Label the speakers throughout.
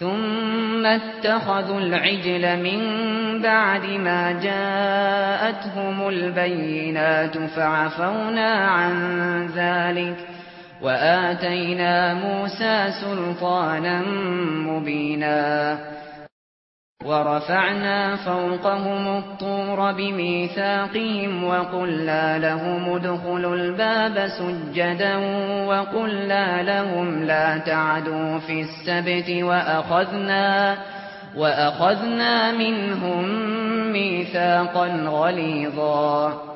Speaker 1: ثُمَّ اتَّخَذُوا الْعِجْلَ مِنْ بَعْدِ مَا جَاءَتْهُمُ الْبَيِّنَاتُ فَعَفَوْنَا عَنْ ذَلِكَ وَآتَيْنَا مُوسَى سُلْطَانًا مُبِينًا ورفعنا فوقهم الطور بميثاقهم وقلنا لهم ادخلوا الباب سجدا وقلنا لهم لا تعدوا في السبت وأخذنا, وأخذنا منهم ميثاقا غليظا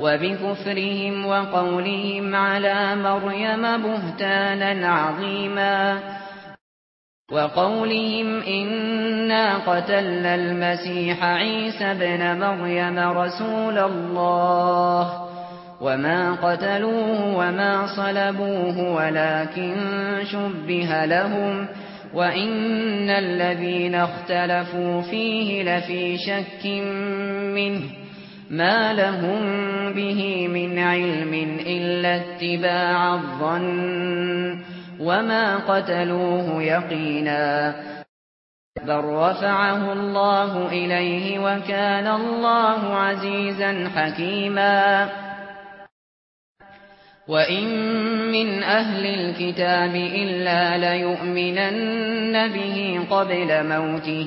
Speaker 1: وبكفرهم وقولهم على مريم بهتانا عظيما وقولهم إنا قتلنا المسيح عيسى ابْنَ مريم رسول الله وما قتلوه وما صلبوه ولكن شبه لهم وإن الذين اختلفوا فيه لفي شك منه ما لهم به من علم إلا اتباع الظن وما قتلوه يقينا بل رفعه الله إليه وكان الله عزيزا حكيما وَإِن مِّنْ أَهْلِ الْكِتَابِ إِلَّا لَيُؤْمِنَنَّ بِهِ قَبْلَ مَوْتِهِ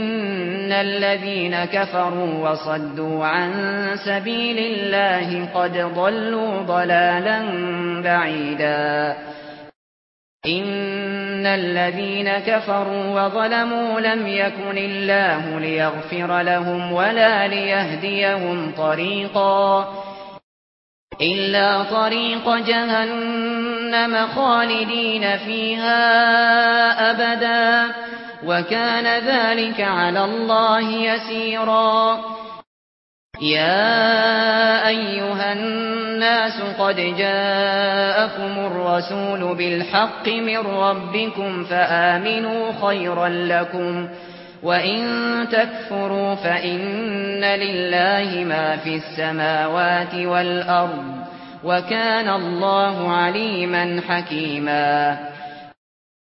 Speaker 1: ان الذين كفروا وصدوا عن سبيل الله قد ضلوا ضلالا بعيدا ان الذين كفروا وظلموا لم يكن الله ليغفر لهم ولا ليهديهم طريقا إلا طريق جهنم خالدين فيها أبدا وكان ذلك على الله يسيرا. يا أيها الناس قد جاءكم الرسول بالحق من ربكم فآمنوا خيرا لكم وَإِن تَكْفُرُوا فَإِنَّ لِلَّهِ مَا فِي السَّمَاوَاتِ وَالْأَرْضِ وَكَانَ اللَّهُ عَلِيمًا حَكِيمًا.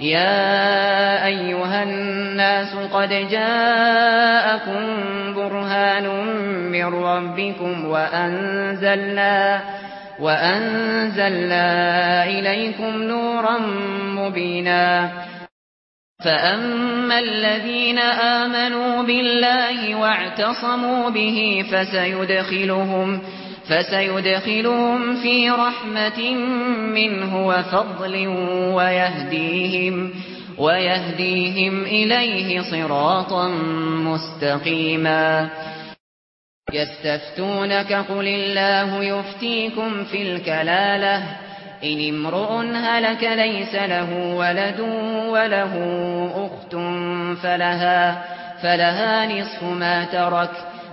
Speaker 1: يا أيها الناس قد جاءكم برهان من ربكم وأنزلنا وأنزلنا إليكم نورا مبينا. فأما الذين آمنوا بالله واعتصموا به فسيدخلهم فسيدخلهم في رحمة منه وفضل ويهديهم ويهديهم إليه صراطا مستقيما. يستفتونك قل الله يفتيكم في الكلالة. إن امرؤ هلك ليس له ولد وله أخت فلها, فلها نصف ما تركت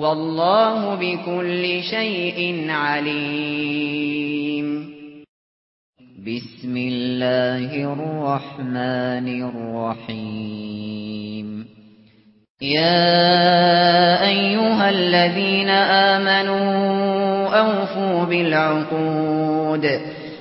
Speaker 1: والله بكل شيء عليم بسم الله الرحمن الرحيم يا ايها الذين آمنوا اوفوا بالعقود.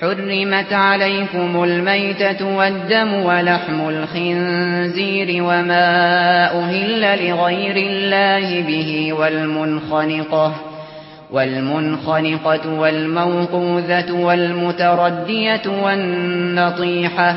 Speaker 1: حرمت عليكم الميتة والدم ولحم الخنزير وما أهل لغير الله به والمنخنقة والمنخنقة والموقوذة والمتردية والنطيحة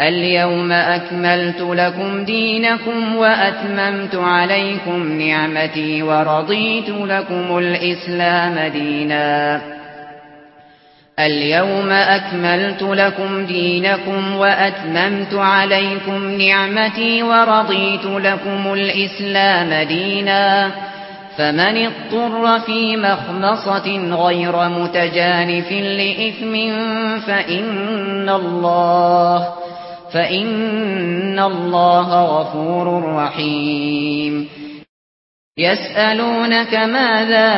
Speaker 1: اليوم أكملت لكم دينكم وأتممت عليكم نعمتي ورضيت لكم الإسلام دينا. اليوم أكملت لكم دينكم وأتممت عليكم نعمتي ورضيت لكم الإسلام دينا. فمن اضطر في مخمصة غير متجانف لإثم فإن الله فإن الله غفور رحيم يسألونك ماذا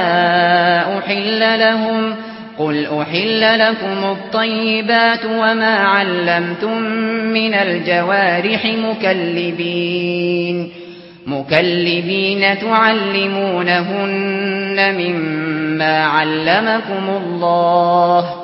Speaker 1: أحل لهم قل أحل لكم الطيبات وما علمتم من الجوارح مكلبين مكلبين تعلمونهن مما علمكم الله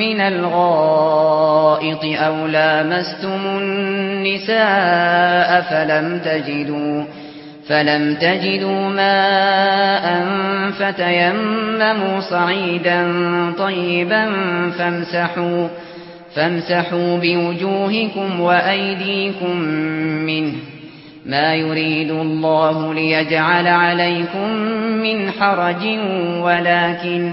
Speaker 1: من الغائط أو لامستم النساء فلم تجدوا فلم تجدوا ماء فتيمموا صعيدا طيبا فامسحوا فامسحوا بوجوهكم وأيديكم منه ما يريد الله ليجعل عليكم من حرج ولكن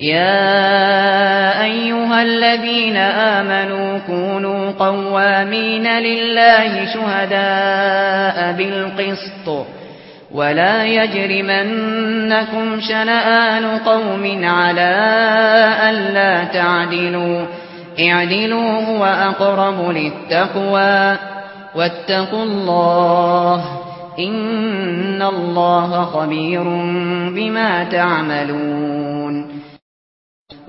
Speaker 1: يا ايها الذين امنوا كونوا قوامين لله شهداء بالقسط ولا يجرمنكم شنآن قوم على الا تعدلوا اعدلوا هو اقرب للتقوى واتقوا الله ان الله خبير بما تعملون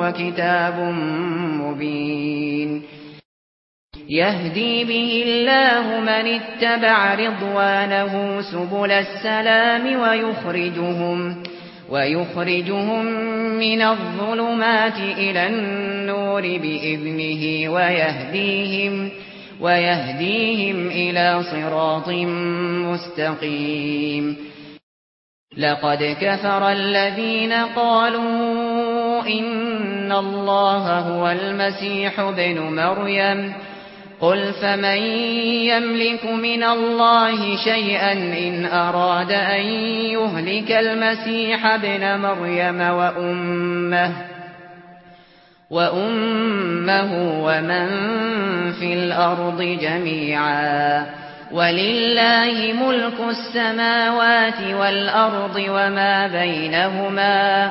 Speaker 1: وكتاب مبين. يهدي به الله من اتبع رضوانه سبل السلام ويخرجهم ويخرجهم من الظلمات إلى النور بإذنه ويهديهم ويهديهم إلى صراط مستقيم. لقد كفر الذين قالوا ان الله هو المسيح ابن مريم قل فمن يملك من الله شيئا ان اراد ان يهلك المسيح ابن مريم وامه وامه ومن في الأرض جميعا ولله ملك السماوات والارض وما بينهما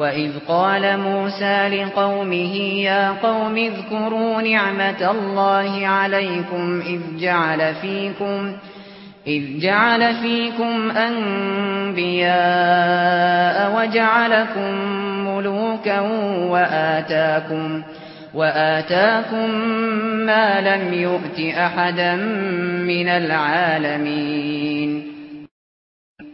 Speaker 1: وَإِذْ قَالَ مُوسَى لِقَوْمِهِ يَا قَوْمِ اذْكُرُوا نِعْمَةَ اللَّهِ عَلَيْكُمْ إِذْ جَعَلَ فِيكُمْ إِذْ جَعَلَ فِيكُمْ أَنْبِيَاءَ وَجَعَلَكُمْ مُلُوكًا وَآتَاكُمْ وَآتَاكُمْ مَا لَمْ يُؤْتِ أَحَدًا مِنَ الْعَالَمِينَ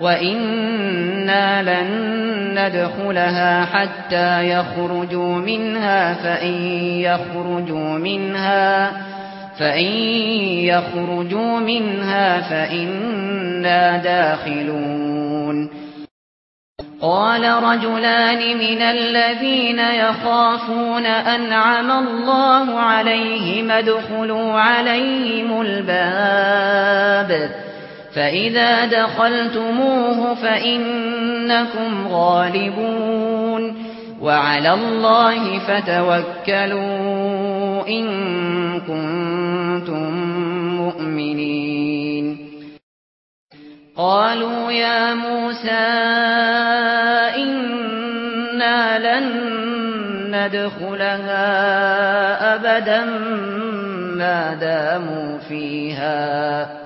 Speaker 1: وَإِنَّا لَن نَّدْخُلَهَا حَتَّى يَخْرُجُوا مِنْهَا فَإِن يَخْرُجُوا مِنْهَا فَإِن يَخْرُجُوا مِنْهَا فَإِنَّا دَاخِلُونَ قَالَ رَجُلَانِ مِنَ الَّذِينَ يَخَافُونَ أَنْعَمَ اللَّهُ عَلَيْهِمْ ادْخُلُوا عَلَيْهِمُ الْبَابَ فَإِذَا دَخَلْتُمُوهُ فَإِنَّكُمْ غَالِبُونَ وَعَلَى اللَّهِ فَتَوَكَّلُوا إِن كُنتُم مُّؤْمِنِينَ قَالُوا يَا مُوسَى إِنَّا لَن نَّدْخُلَهَا أَبَدًا مَا دَامُوا فِيهَا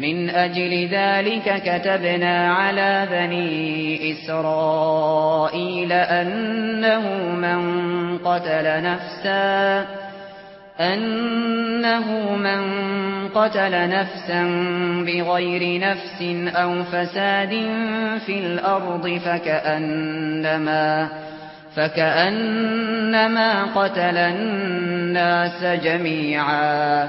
Speaker 1: من أجل ذلك كتبنا على بني إسرائيل أنه من قتل نفسا أنه من قتل نفسا بغير نفس أو فساد في الأرض فكأنما فكأنما قتل الناس جميعا.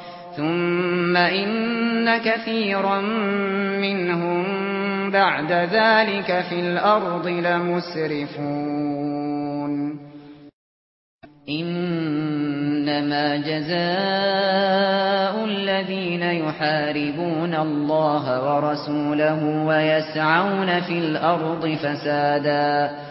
Speaker 1: ثُمَّ إِنَّ كَثِيرًا مِنْهُمْ بَعْدَ ذَلِكَ فِي الْأَرْضِ لَمُسْرِفُونَ إِنَّمَا جَزَاءُ الَّذِينَ يُحَارِبُونَ اللَّهَ وَرَسُولَهُ وَيَسْعَوْنَ فِي الْأَرْضِ فَسَادًا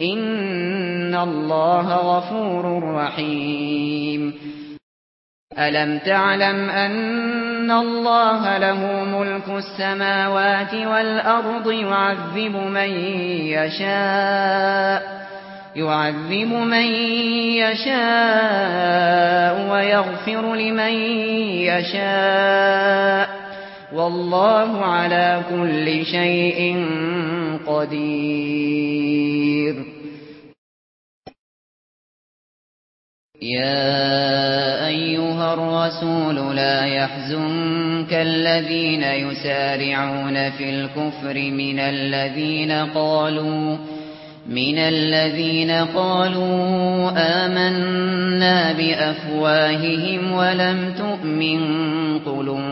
Speaker 1: ان الله غفور رحيم الم تعلم ان الله له ملك السماوات والارض يعذب من يشاء يعذب من يشاء ويغفر لمن يشاء والله على كل شيء قدير. يا أيها الرسول لا يحزنك الذين يسارعون في الكفر من الذين قالوا من الذين قالوا آمنا بأفواههم ولم تؤمن قلوبهم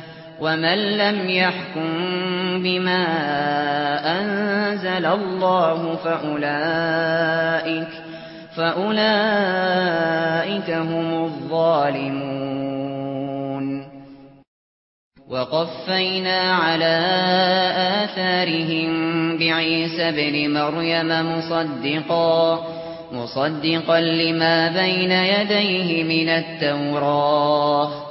Speaker 1: ومن لم يحكم بما أنزل الله فأولئك فأولئك هم الظالمون. وقفينا على آثارهم بعيسى ابن مريم مصدقا مصدقا لما بين يديه من التوراة.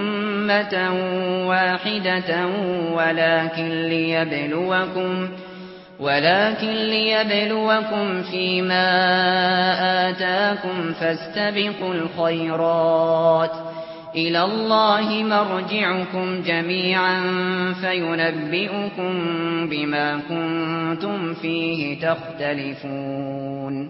Speaker 1: أُمَّةً واحدة ولكن ليبلوكم ولكن ليبلوكم فيما آتاكم فاستبقوا الخيرات. إلى الله مرجعكم جميعا فينبئكم بما كنتم فيه تختلفون.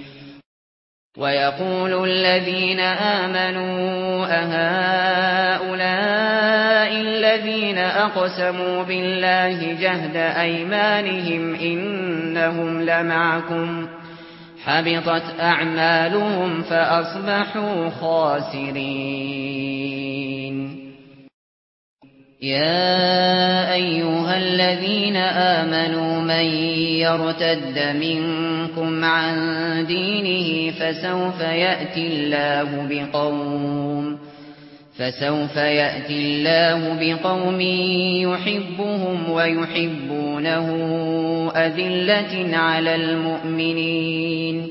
Speaker 1: وَيَقُولُ الَّذِينَ آمَنُوا أَهَؤُلَاءِ الَّذِينَ أَقْسَمُوا بِاللَّهِ جَهْدَ أَيْمَانِهِمْ إِنَّهُمْ لَمَعَكُمْ حَبِطَتْ أَعْمَالُهُمْ فَأَصْبَحُوا خَاسِرِينَ يا ايها الذين امنوا من يرتد منكم عن دينه فسوف ياتي الله بقوم فسوف ياتي الله بقوم يحبهم ويحبونه اذله على المؤمنين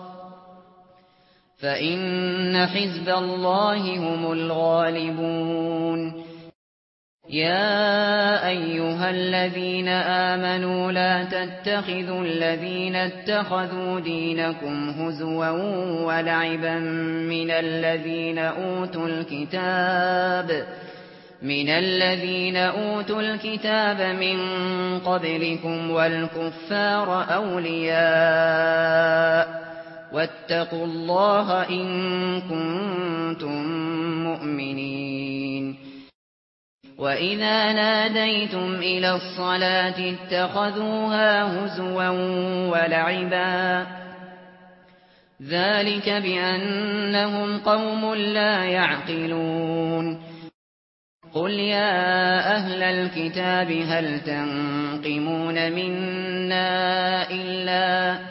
Speaker 1: فإن حزب الله هم الغالبون يا ايها الذين امنوا لا تتخذوا الذين اتخذوا دينكم هزوا ولعبا من الذين اوتوا الكتاب من الذين اوتوا الكتاب من قبلكم والكفار اولياء واتقوا الله إن كنتم مؤمنين. وإذا ناديتم إلى الصلاة اتخذوها هزوا ولعبا ذلك بأنهم قوم لا يعقلون. قل يا أهل الكتاب هل تنقمون منا إلا أهل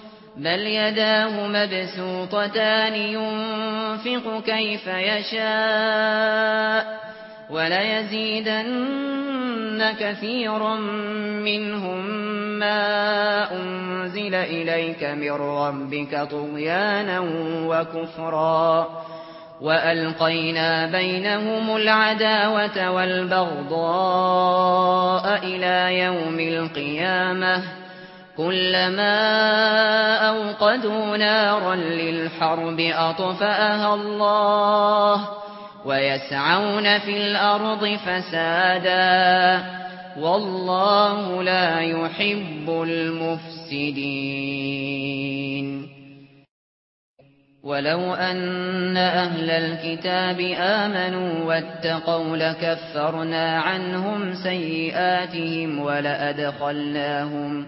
Speaker 1: بل يداه مبسوطتان ينفق كيف يشاء ولا يزيدن كثيرا منهم ما أنزل إليك من ربك طغيانا وكفرا وألقينا بينهم العداوة والبغضاء إلى يوم القيامة كلما أوقدوا نارا للحرب أطفأها الله ويسعون في الأرض فسادا والله لا يحب المفسدين. ولو أن أهل الكتاب آمنوا واتقوا لكفرنا عنهم سيئاتهم ولأدخلناهم ولأدخلناهم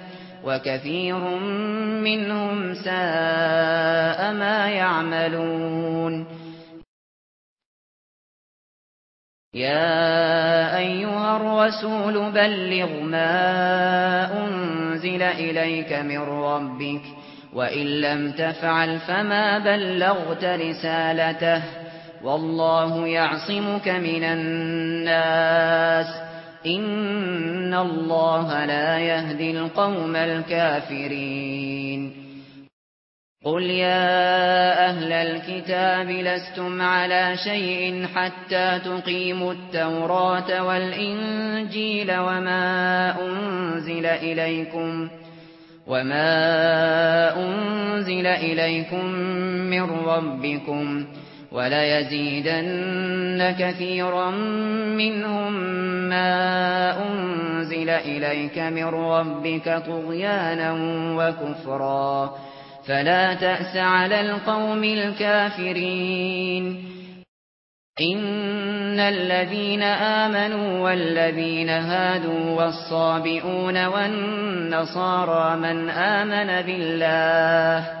Speaker 1: وكثير منهم ساء ما يعملون يا ايها الرسول بلغ ما انزل اليك من ربك وان لم تفعل فما بلغت رسالته والله يعصمك من الناس ان الله لا يهدي القوم الكافرين قل يا أهل الكتاب لستم على شيء حتى تقيموا التوراة والانجيل وما انزل اليكم وما انزل اليكم من ربكم ولا يزيدن كثيرا منهم ما أنزل إليك من ربك طغيانا وكفرا. فلا تأس على القوم الكافرين. إن الذين آمنوا والذين هادوا والصابئون والنصارى من آمن بالله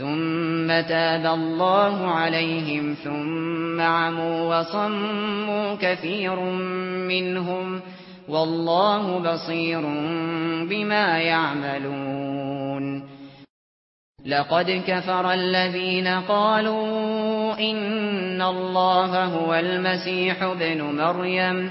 Speaker 1: ثُمَّ تَابَ اللَّهُ عَلَيْهِمْ ثُمَّ عَمُوا وَصَمُّوا كَثِيرٌ مِنْهُمْ وَاللَّهُ بَصِيرٌ بِمَا يَعْمَلُونَ لَقَدْ كَفَرَ الَّذِينَ قَالُوا إِنَّ اللَّهَ هُوَ الْمَسِيحُ ابْنُ مَرْيَمَ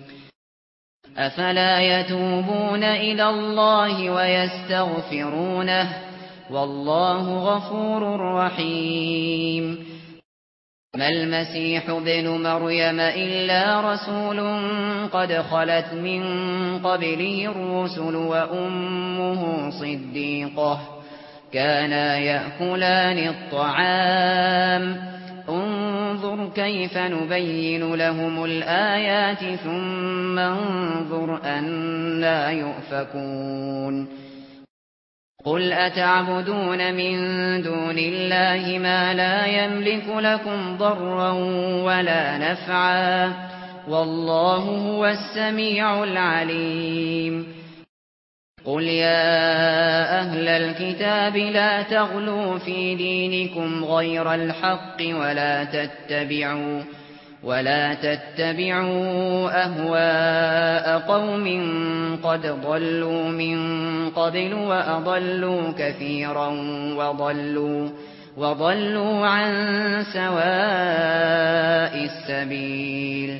Speaker 1: أفلا يتوبون إلى الله ويستغفرونه والله غفور رحيم. ما المسيح ابن مريم إلا رسول قد خلت من قبله الرسل وأمه صديقة. كانا يأكلان الطعام. انظر كيف نبين لهم الآيات ثم انظر أن لا يؤفكون. قل أتعبدون من دون الله ما لا يملك لكم ضرا ولا نفعا. والله هو السميع العليم. قل يا الكتاب لا تغلوا في دينكم غير الحق ولا تتبعوا ولا تتبعوا أهواء قوم قد ضلوا من قبل وأضلوا كثيرا وضلوا وضلوا عن سواء السبيل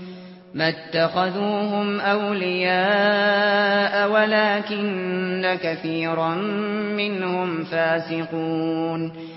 Speaker 1: ما اتخذوهم أولياء ولكن كثيرا منهم فاسقون